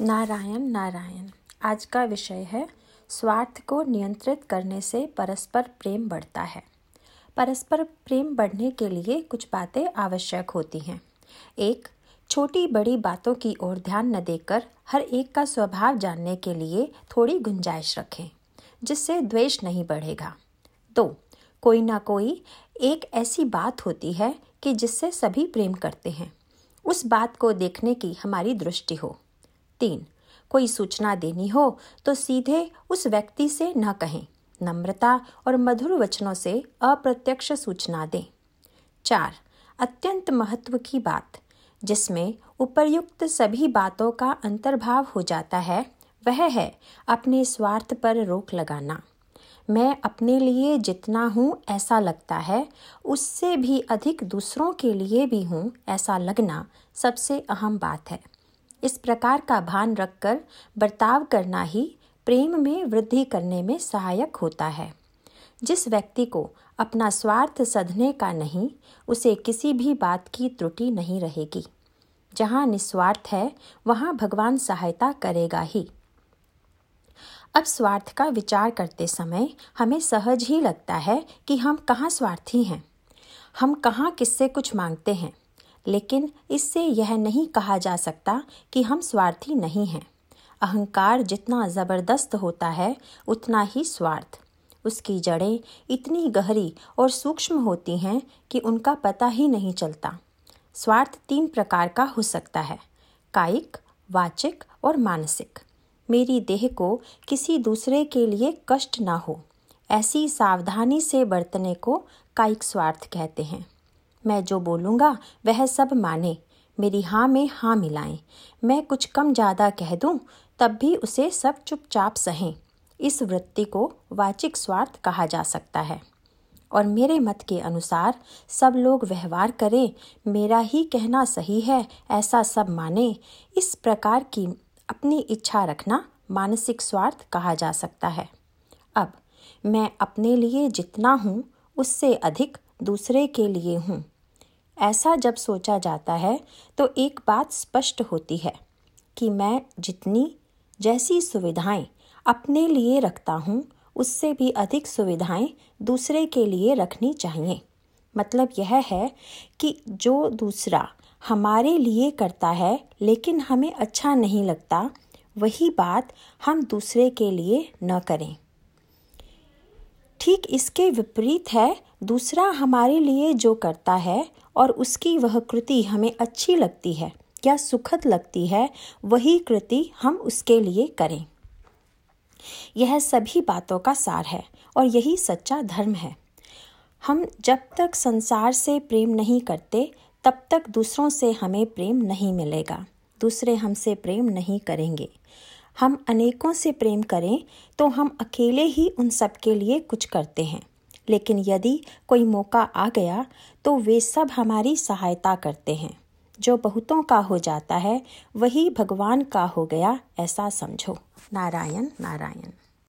नारायण नारायण। आज का विषय है, स्वार्थ को नियंत्रित करने से परस्पर प्रेम बढ़ता है। परस्पर प्रेम बढ़ने के लिए कुछ बातें आवश्यक होती हैं। एक, छोटी बड़ी बातों की ओर ध्यान न देकर हर एक का स्वभाव जानने के लिए थोड़ी गुंजाइश रखें, जिससे द्वेष नहीं बढ़ेगा। दो, कोई ना कोई एक ऐसी बात होती है कि जिससे सभी प्रेम करते हैं। उस बात को देखने की हमारी दृष्टि हो। तीन। कोई सूचना देनी हो तो सीधे उस व्यक्ति से न कहें। नम्रता और मधुर वचनों से अप्रत्यक्ष सूचना दें। चार, अत्यंत महत्व की बात। जिसमें उपर्युक्त सभी बातों का अंतर्भाव हो जाता है, वह है अपने स्वार्थ पर रोक लगाना। मैं अपने लिए जितना हूँ ऐसा लगता है, उससे भी अधिक दूसरों के लिए भी हूँ ऐसा लगना सबसे अहम बात है। इस प्रकार का भान रखकर बर्ताव करना ही प्रेम में वृद्धि करने में सहायक होता है। जिस व्यक्ति को अपना स्वार्थ सधने का नहीं, उसे किसी भी बात की त्रुटि नहीं रहेगी। जहाँ निस्वार्थ है, वहाँ भगवान सहायता करेगा ही। अब स्वार्थ का विचार करते समय हमें सहज ही लगता है कि हम कहाँ स्वार्थी हैं। हम कहाँ किससे कुछ मांगते हैं। लेकिन इससे यह नहीं कहा जा सकता कि हम स्वार्थी नहीं हैं। अहंकार जितना ज़बरदस्त होता है, उतना ही स्वार्थ। उसकी जड़ें इतनी गहरी और सूक्ष्म होती हैं कि उनका पता ही नहीं चलता। स्वार्थ तीन प्रकार का हो सकता है, कायिक, वाचिक और मानसिक। मेरी देह को किसी दूसरे के लिए कष्ट ना हो। ऐसी सावधानी से बरतने को कायिक स्वार्थ कहते हैं। मैं जो बोलूँगा, वह सब माने। मेरी हाँ में हाँ मिलाएँ। मैं कुछ कम ज़्यादा कह दूँ, तब भी उसे सब चुपचाप सहें। इस वृत्ति को वाचिक स्वार्थ कहा जा सकता है। और मेरे मत के अनुसार सब लोग व्यवहार करें, मेरा ही कहना सही है, ऐसा सब माने। इस प्रकार की अपनी इच्छा रखना मानसिक स्वार्थ कहा जा सकता है। अब मैं अपने लिए जितना हूँ, उससे अधिक दूसरे के लिए हूँ। ऐसा जब सोचा जाता है तो एक बात स्पष्ट होती है कि मैं जितनी जैसी सुविधाएँ अपने लिए रखता हूँ, उससे भी अधिक सुविधाएँ दूसरे के लिए रखनी चाहिए। मतलब यह है कि जो दूसरा हमारे लिए करता है, लेकिन हमें अच्छा नहीं लगता, वही बात हम दूसरे के लिए न करें। ठीक इसके विपरीत है, दूसरा हमारे लिए जो करता है और उसकी वह कृति हमें अच्छी लगती है, या सुखद लगती है, वही कृति हम उसके लिए करें। यह सभी बातों का सार है और यही सच्चा धर्म है। हम जब तक संसार से प्रेम नहीं करते, तब तक दूसरों से हमें प्रेम नहीं मिलेगा। दूसरे हमसे प्रेम नहीं करेंगे। हम अनेकों से प्रेम करें तो हम अकेले ही उन सब के लिए कुछ करते हैं। लेकिन यदि कोई मौका आ गया तो वे सब हमारी सहायता करते हैं। जो बहुतों का हो जाता है, वही भगवान का हो गया, ऐसा समझो। नारायण नारायण।